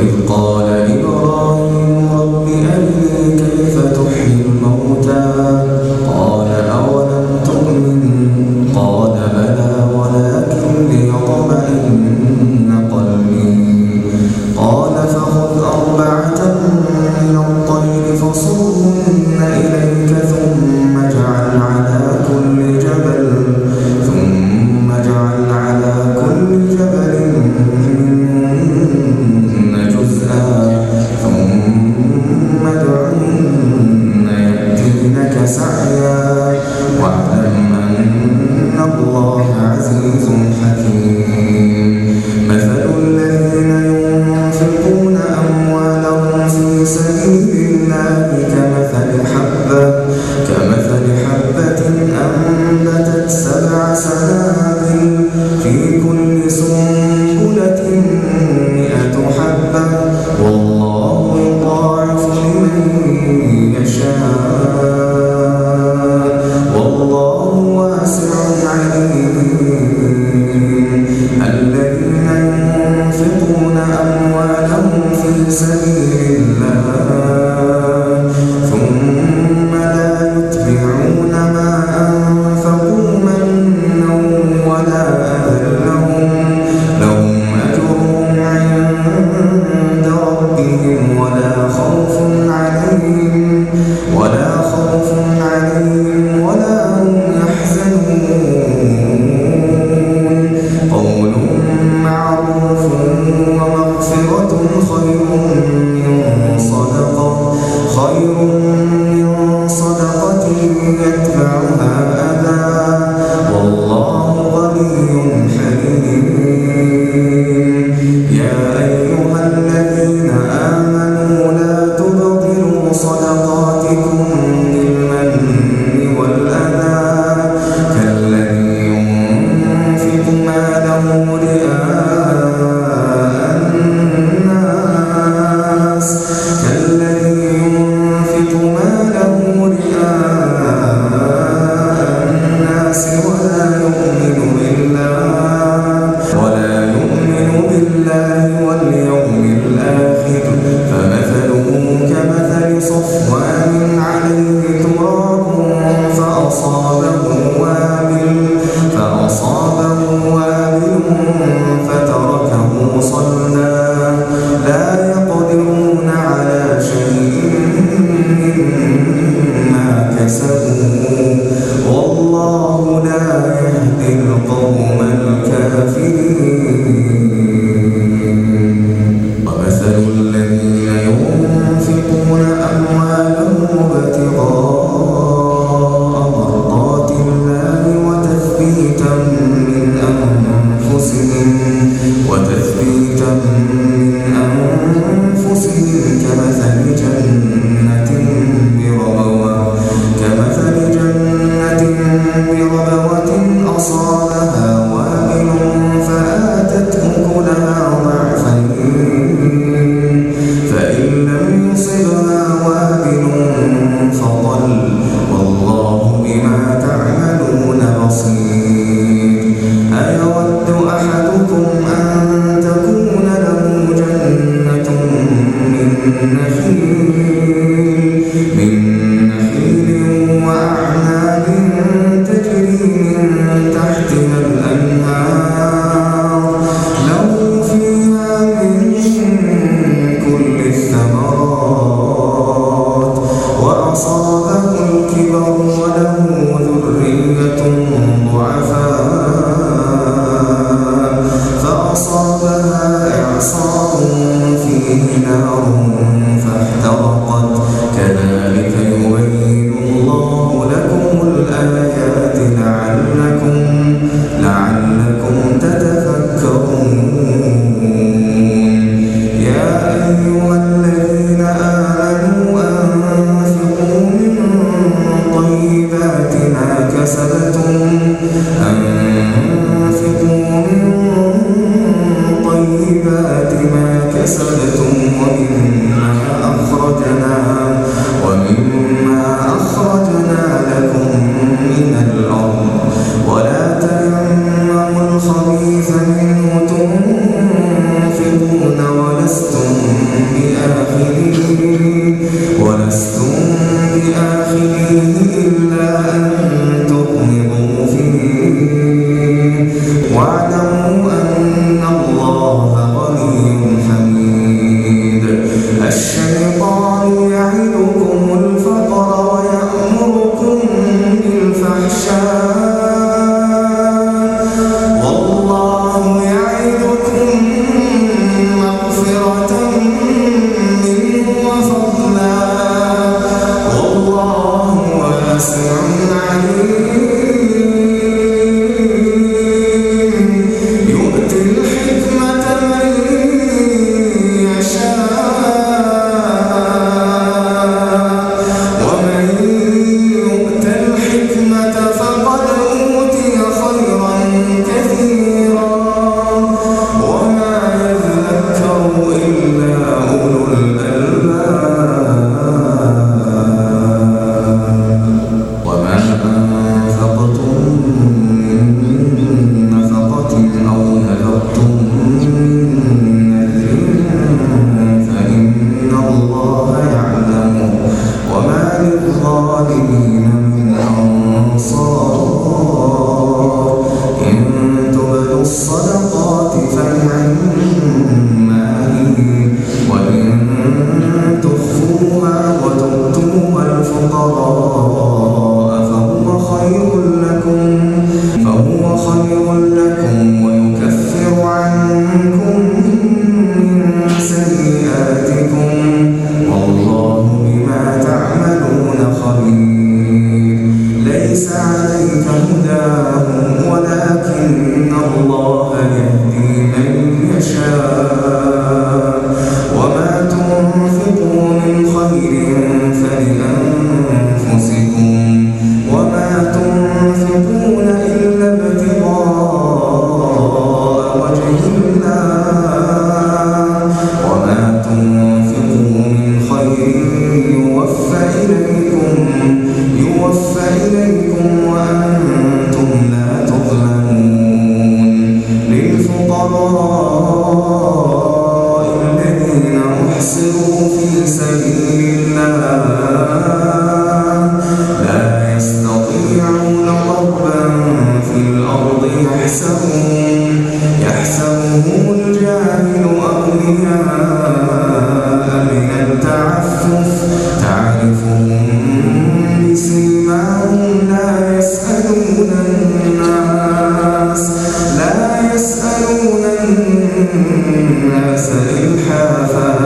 وإذ قال إبراهيم طيبات ما كسبتم ومن أن когда الناس إلحافا.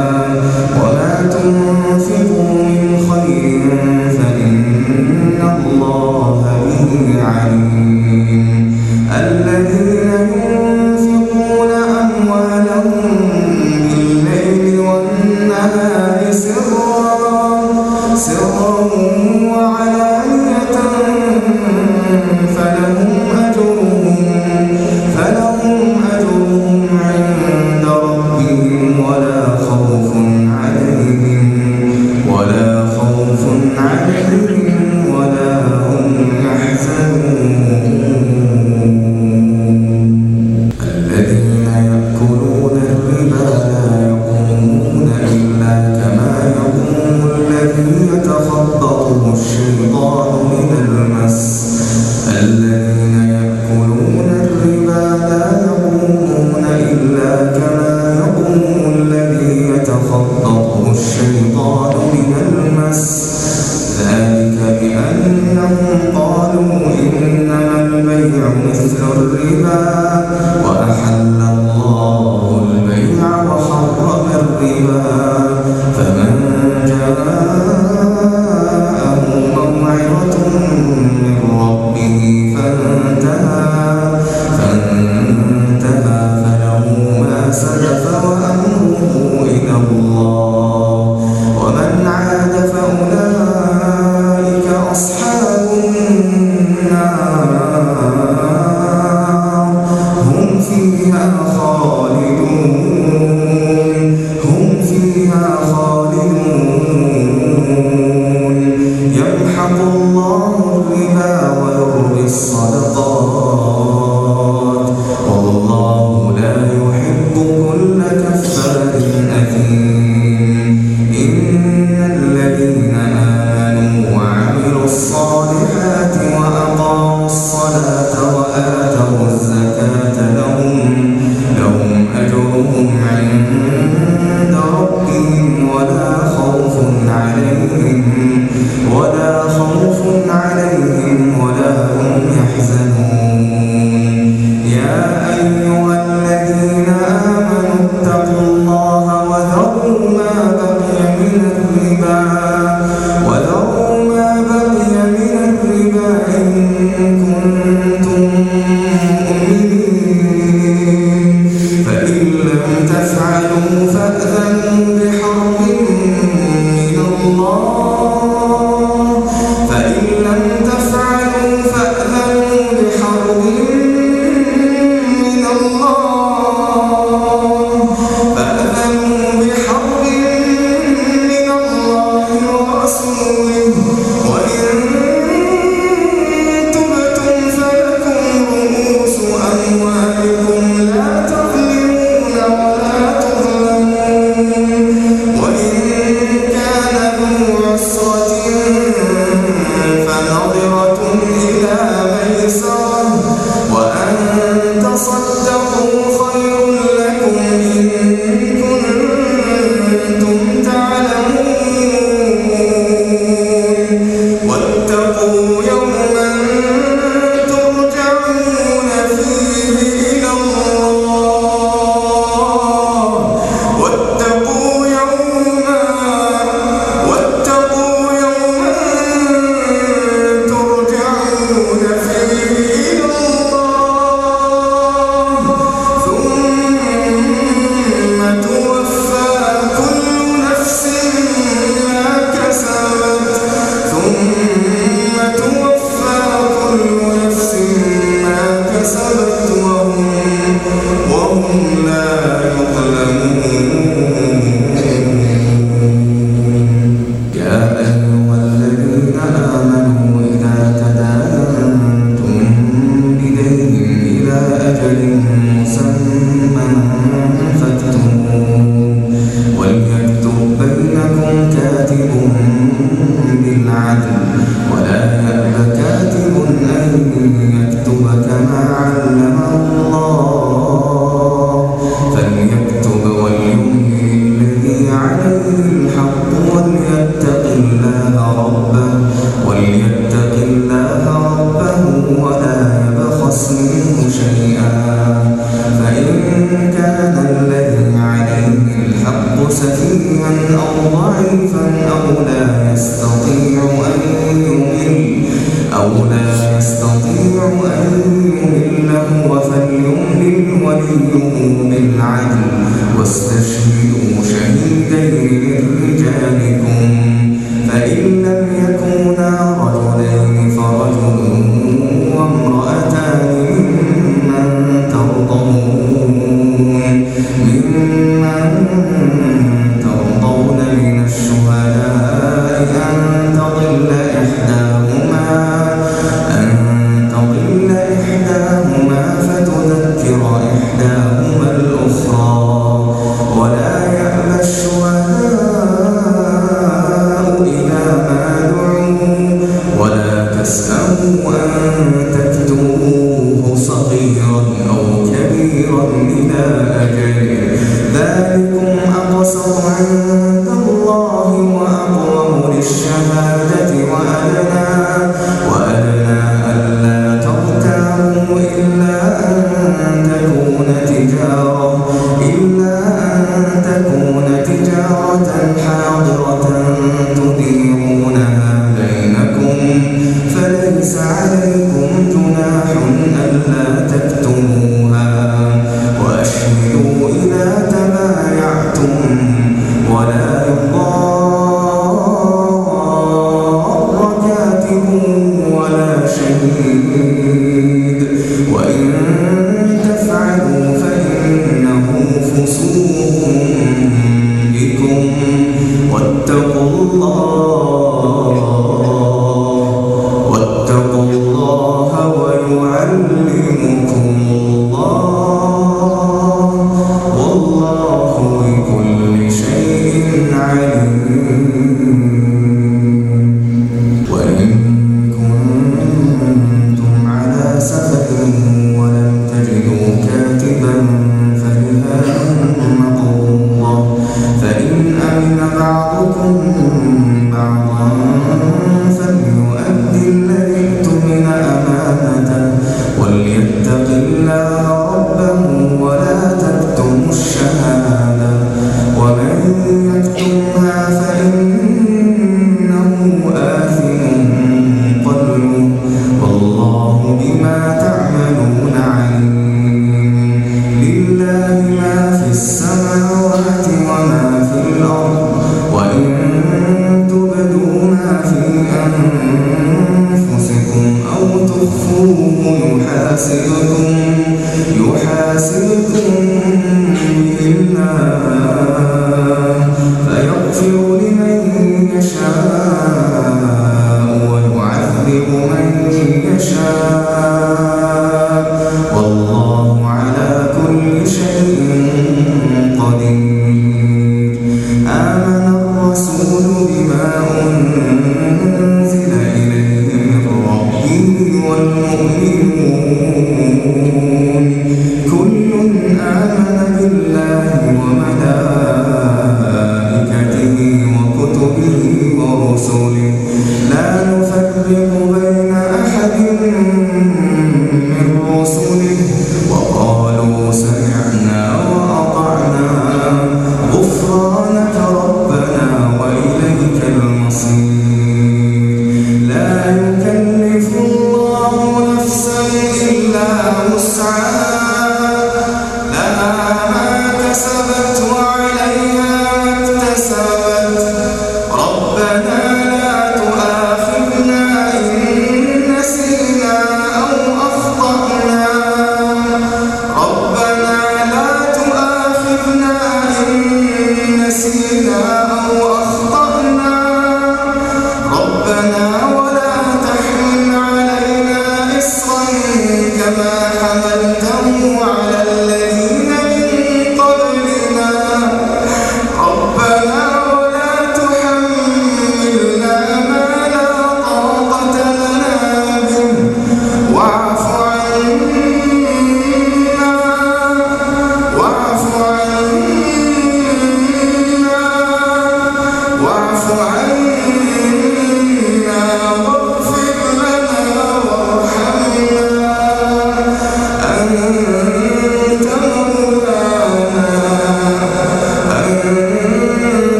Blessed.